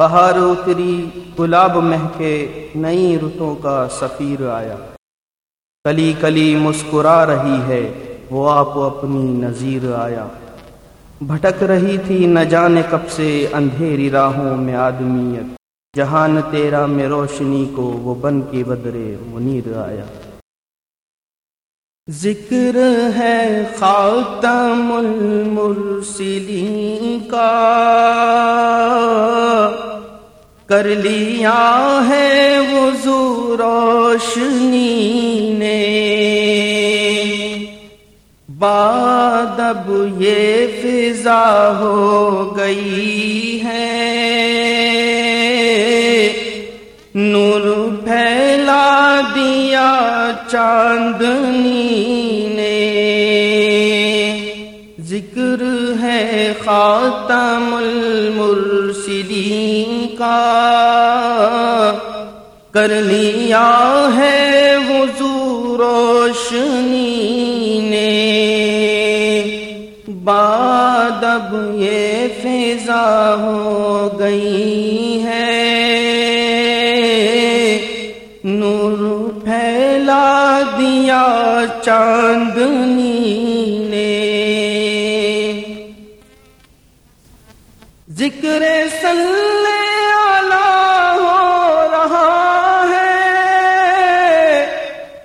بہار اتری گلاب مہکے نئی رتوں کا سفیر آیا۔ کلی کلی مسکرا رہی ہے، وہ آپ اپنی نظیر آیا۔ بھٹک رہی تھی نہ جانے کب سے اندھیری راہوں میں آدمیت۔ جہان تیرا میں روشنی کو وہ بن کے بدرے منیر آیا۔ ذکر ہے خاتم المرسلین کا۔ کر لیا ہے وضو روشنی نے۔ بادب یہ فضا ہو گئی ہے۔ نور پھیلا دیا چاندنی نے۔ ذکر ہے خاتم المرسلین کا۔ کر لیا ہے وضو روشنی نے۔ بادب یہ فضا ہو گئی ہے۔ پھیلا دیا چاندنی نے ذکر صلی اللہ ہو رہا ہے۔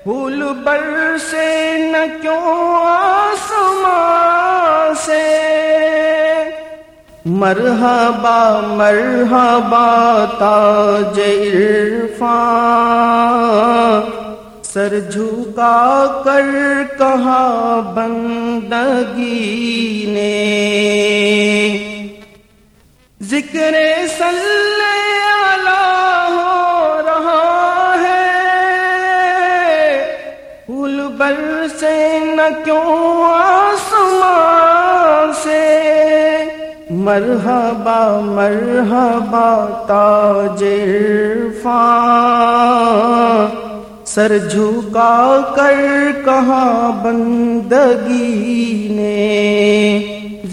پھول بر سے نہ کیوں آسمان سے۔ مرحبا مرحبا، تاج عرفان۔ سر جھکا کر کہا بندگی نے۔ ذکر صلی اللہ ہو رہا ہے۔ پھول بر سے نہ کیوں آسمان سے۔ مرحبا مرحبا تاج عرفان سر جھکا کر کہاں بندگی نے؟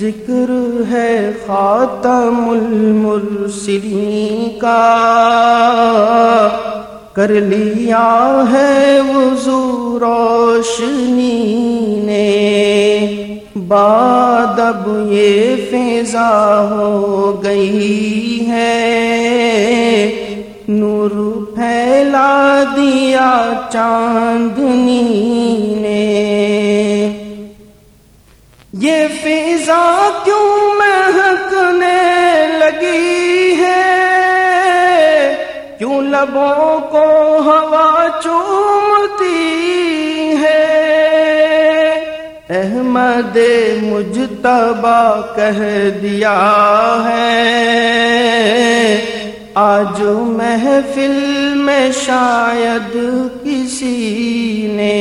ذکر ہے خاتم المرسلین کا۔ کر لیا ہے وضو روشنی نے۔ بادب یہ فضا ہو گئی ہے۔ نور پھیلا دیا چاندنی نے۔ یہ فضا کیوں مہکنے لگی ہے؟ کیوں لبوں کو ہوا چومتی احمد مجتبا کہہ دیا ہے۔ آج محفل میں شاید کسی نے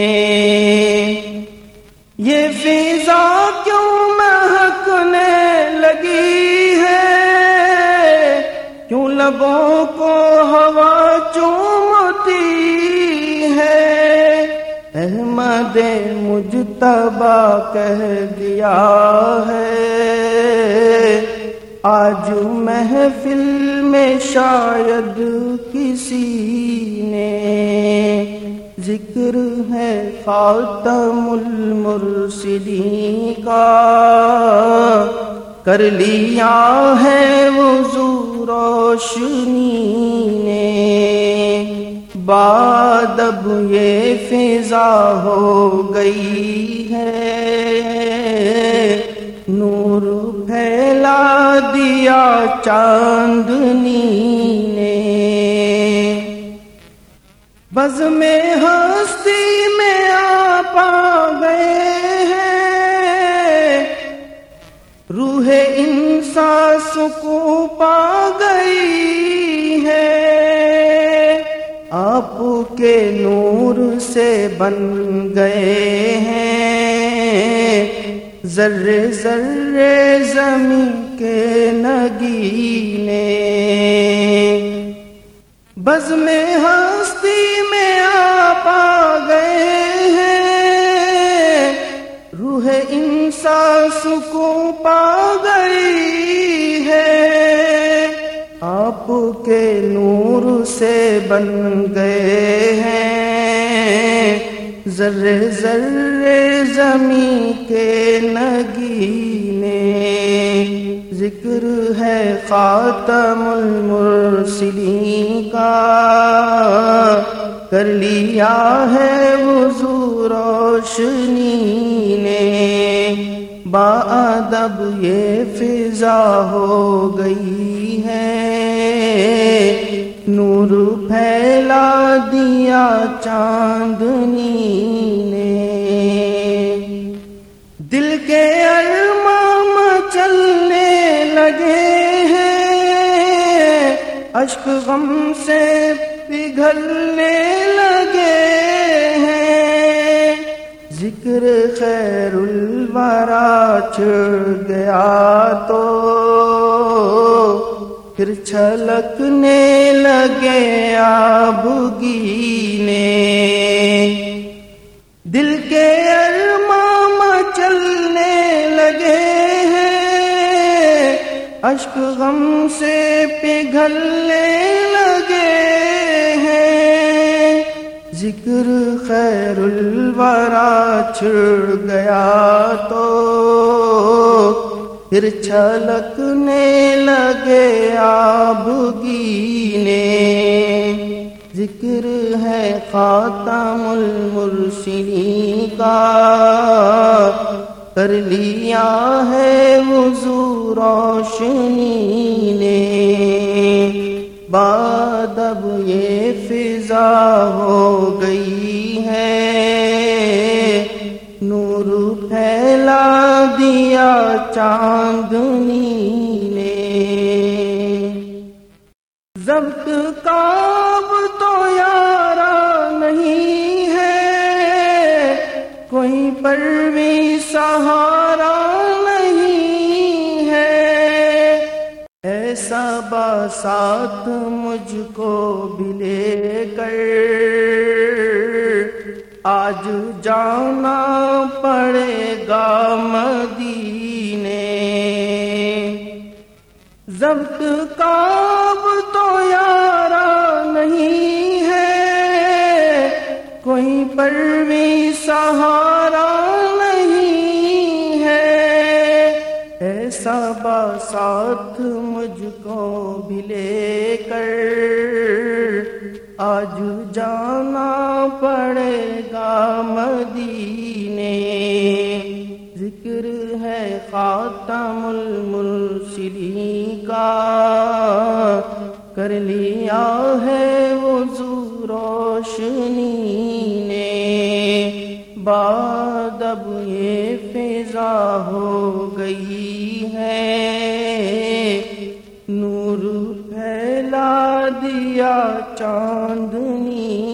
یہ فضا کیوں مہکنے لگی ہے؟ کیوں لبوں کو ہوا احمد مجتبا کہہ دیا ہے۔ آج محفل میں شاید کسی نے ذکر ہے خاتم المرسلین کا۔ کر لیا ہے وضو روشنی نے۔ بادب یہ فضا ہو گئی ہے۔ نور پھیلا دیا چاندنی نے بز میں ہستی میں آپ آ گئے ہیں۔ روح انساس کو پا گئی آپ کے نور سے بن گئے ہیں۔ ذرے ذرے زمین کے نگینے۔ بز میں ہستی میں آپ آ گئے ہیں۔ روح انساس کو پا گئی۔ آپ کے نور سے بن گئے ہیں۔ ذرے ذرے زمین کے نگینے۔ ذکر ہے خاتم المرسلین کا۔ کر لیا ہے وضو روشنی نے۔ بادب یہ فضا ہو گئی ہے۔ نور پھیلا دیا چاندنی نے۔ دل کے ارمام چلنے لگے ہیں۔ اشک غم سے پگھلنے لگے ہیں۔ ذکر خیر الورا چڑ گیا تو پھر چھلکنے لگے آب گینے۔ دل کے ارمام چلنے لگے ہیں۔ اشک غم سے پگھلنے لگے ہیں۔ ذکر خیر الورا چھڑ گیا تو پھر چھلکنے لگے آب گینے۔ ذکر ہے خاتم المرسلین کا۔ کر لیا ہے وضو روشنی نے۔ بادب یہ فضا ہو گئی ہے۔ نور پھیلا دیا چاندنی نے ضبط کاب تو یارا نہیں ہے کوئی پر بھی سہارا نہیں ہے ایسا باسات مجھ کو بھی لے کر آج جانا پڑے گا مدینے۔ ضبط کاب تو یارا نہیں ہے۔ کوئی پر بھی سہارا نہیں ہے۔ ایسا باسات مجھ کو بھی لے کر۔ آج جانا پڑے گا مدینے۔ ذکر ہے خاتم المرسلین کا۔ کر لیا ہے وضو روشنی نے۔ بادب یہ فضا ہو گئی ہے۔ دیا چاندنی